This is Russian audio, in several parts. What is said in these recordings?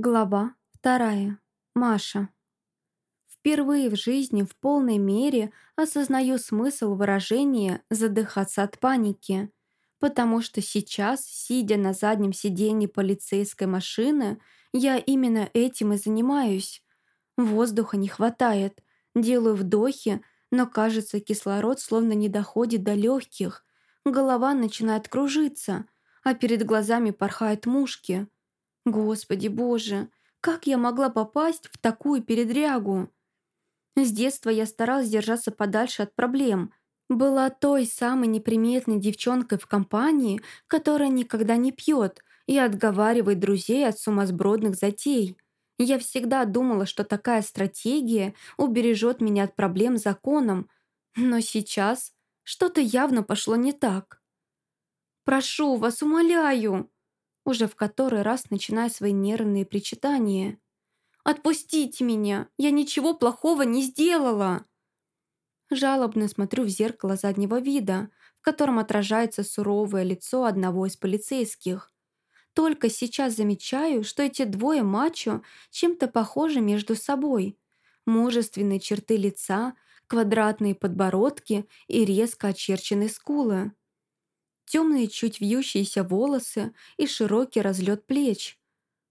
Глава вторая. Маша. Впервые в жизни в полной мере осознаю смысл выражения «задыхаться от паники», потому что сейчас, сидя на заднем сиденье полицейской машины, я именно этим и занимаюсь. Воздуха не хватает, делаю вдохи, но кажется, кислород словно не доходит до легких, голова начинает кружиться, а перед глазами порхают мушки – Господи боже, как я могла попасть в такую передрягу? С детства я старалась держаться подальше от проблем. Была той самой неприметной девчонкой в компании, которая никогда не пьет и отговаривает друзей от сумасбродных затей. Я всегда думала, что такая стратегия убережет меня от проблем законом, но сейчас что-то явно пошло не так. «Прошу вас, умоляю!» Уже в который раз начиная свои нервные причитания. «Отпустите меня! Я ничего плохого не сделала!» Жалобно смотрю в зеркало заднего вида, в котором отражается суровое лицо одного из полицейских. Только сейчас замечаю, что эти двое мачо чем-то похожи между собой. Мужественные черты лица, квадратные подбородки и резко очерченные скулы темные чуть вьющиеся волосы и широкий разлет плеч.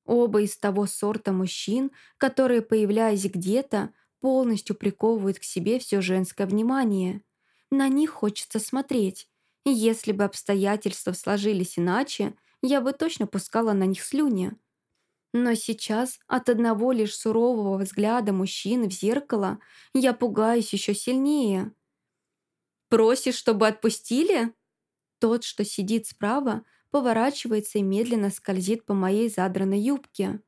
Оба из того сорта мужчин, которые, появляясь где-то, полностью приковывают к себе все женское внимание. На них хочется смотреть. Если бы обстоятельства сложились иначе, я бы точно пускала на них слюни. Но сейчас от одного лишь сурового взгляда мужчины в зеркало я пугаюсь еще сильнее. «Просишь, чтобы отпустили?» Тот, что сидит справа, поворачивается и медленно скользит по моей задранной юбке.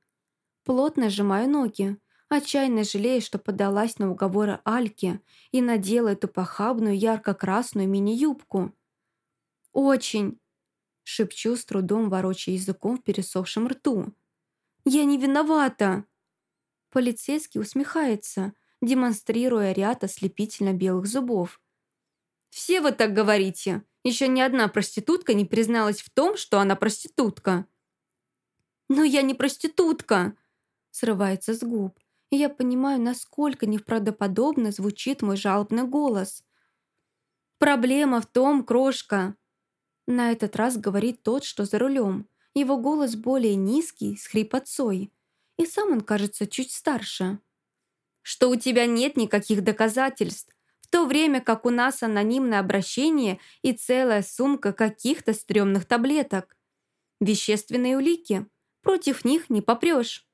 Плотно сжимаю ноги, отчаянно жалея, что поддалась на уговоры Альки и надела эту похабную ярко-красную мини-юбку. «Очень!» — шепчу с трудом, ворочая языком в пересохшем рту. «Я не виновата!» Полицейский усмехается, демонстрируя ряд ослепительно белых зубов. «Все вы так говорите!» Еще ни одна проститутка не призналась в том, что она проститутка. «Но я не проститутка!» Срывается с губ. И я понимаю, насколько неправдоподобно звучит мой жалобный голос. «Проблема в том, крошка!» На этот раз говорит тот, что за рулем. Его голос более низкий, с хрипотцой. И сам он кажется чуть старше. «Что у тебя нет никаких доказательств, то время как у нас анонимное обращение и целая сумка каких-то стрёмных таблеток. Вещественные улики. Против них не попрёшь.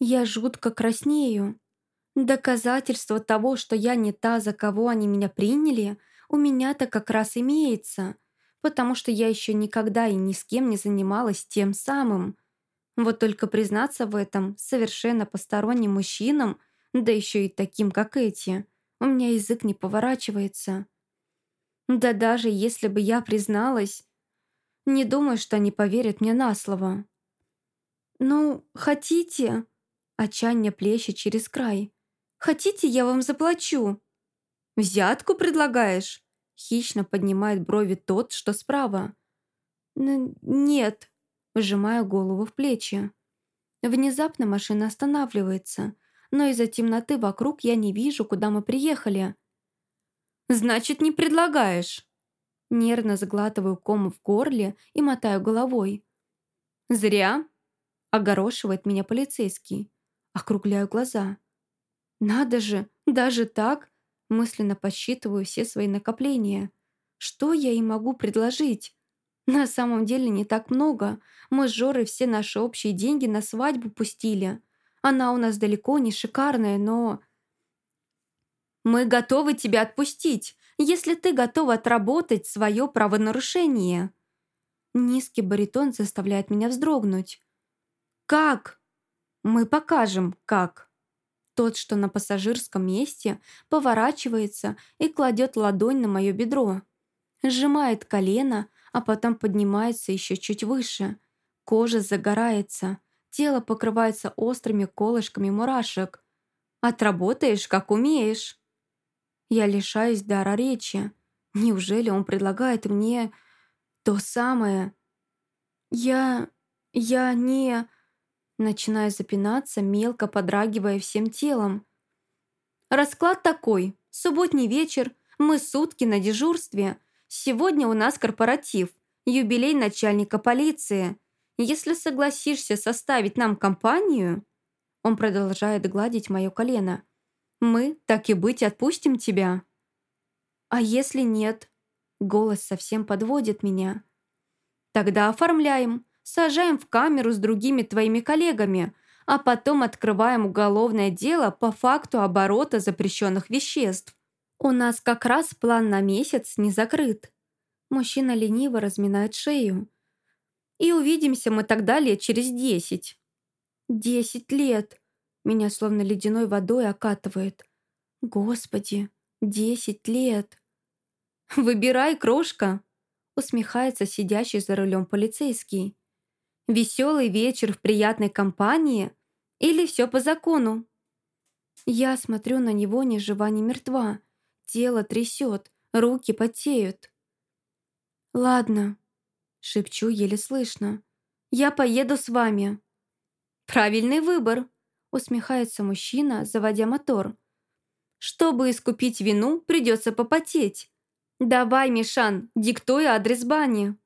Я жутко краснею. Доказательство того, что я не та, за кого они меня приняли, у меня-то как раз имеется, потому что я еще никогда и ни с кем не занималась тем самым. Вот только признаться в этом совершенно посторонним мужчинам, да еще и таким, как эти, у меня язык не поворачивается. Да даже если бы я призналась, не думаю, что они поверят мне на слово. «Ну, хотите?» Отчаяние плещет через край. «Хотите, я вам заплачу?» «Взятку предлагаешь?» Хищно поднимает брови тот, что справа. «Нет», выжимаю голову в плечи. Внезапно машина останавливается, но из-за темноты вокруг я не вижу, куда мы приехали. «Значит, не предлагаешь?» Нервно заглатываю ком в горле и мотаю головой. «Зря!» — огорошивает меня полицейский. Округляю глаза. «Надо же, даже так?» Мысленно подсчитываю все свои накопления. Что я им могу предложить? На самом деле не так много. Мы с Жорой все наши общие деньги на свадьбу пустили. Она у нас далеко не шикарная, но... Мы готовы тебя отпустить, если ты готова отработать свое правонарушение. Низкий баритон заставляет меня вздрогнуть. Как? Мы покажем, как. Тот, что на пассажирском месте, поворачивается и кладет ладонь на мое бедро. Сжимает колено, а потом поднимается еще чуть выше. Кожа загорается. Тело покрывается острыми колышками мурашек. Отработаешь, как умеешь. Я лишаюсь дара речи. Неужели он предлагает мне то самое? Я... я не... Начинаю запинаться, мелко подрагивая всем телом. Расклад такой. Субботний вечер, мы сутки на дежурстве. Сегодня у нас корпоратив, юбилей начальника полиции. Если согласишься составить нам компанию... Он продолжает гладить мое колено. Мы, так и быть, отпустим тебя. А если нет? Голос совсем подводит меня. Тогда оформляем. Сажаем в камеру с другими твоими коллегами, а потом открываем уголовное дело по факту оборота запрещенных веществ. У нас как раз план на месяц не закрыт. Мужчина лениво разминает шею. И увидимся мы тогда лет через десять. Десять лет. Меня словно ледяной водой окатывает. Господи, десять лет. «Выбирай, крошка!» усмехается сидящий за рулем полицейский. «Веселый вечер в приятной компании или все по закону?» Я смотрю на него ни жива, ни мертва. Тело трясет, руки потеют. «Ладно», — шепчу еле слышно. «Я поеду с вами». «Правильный выбор», — усмехается мужчина, заводя мотор. «Чтобы искупить вину, придется попотеть. «Давай, Мишан, диктуй адрес бани».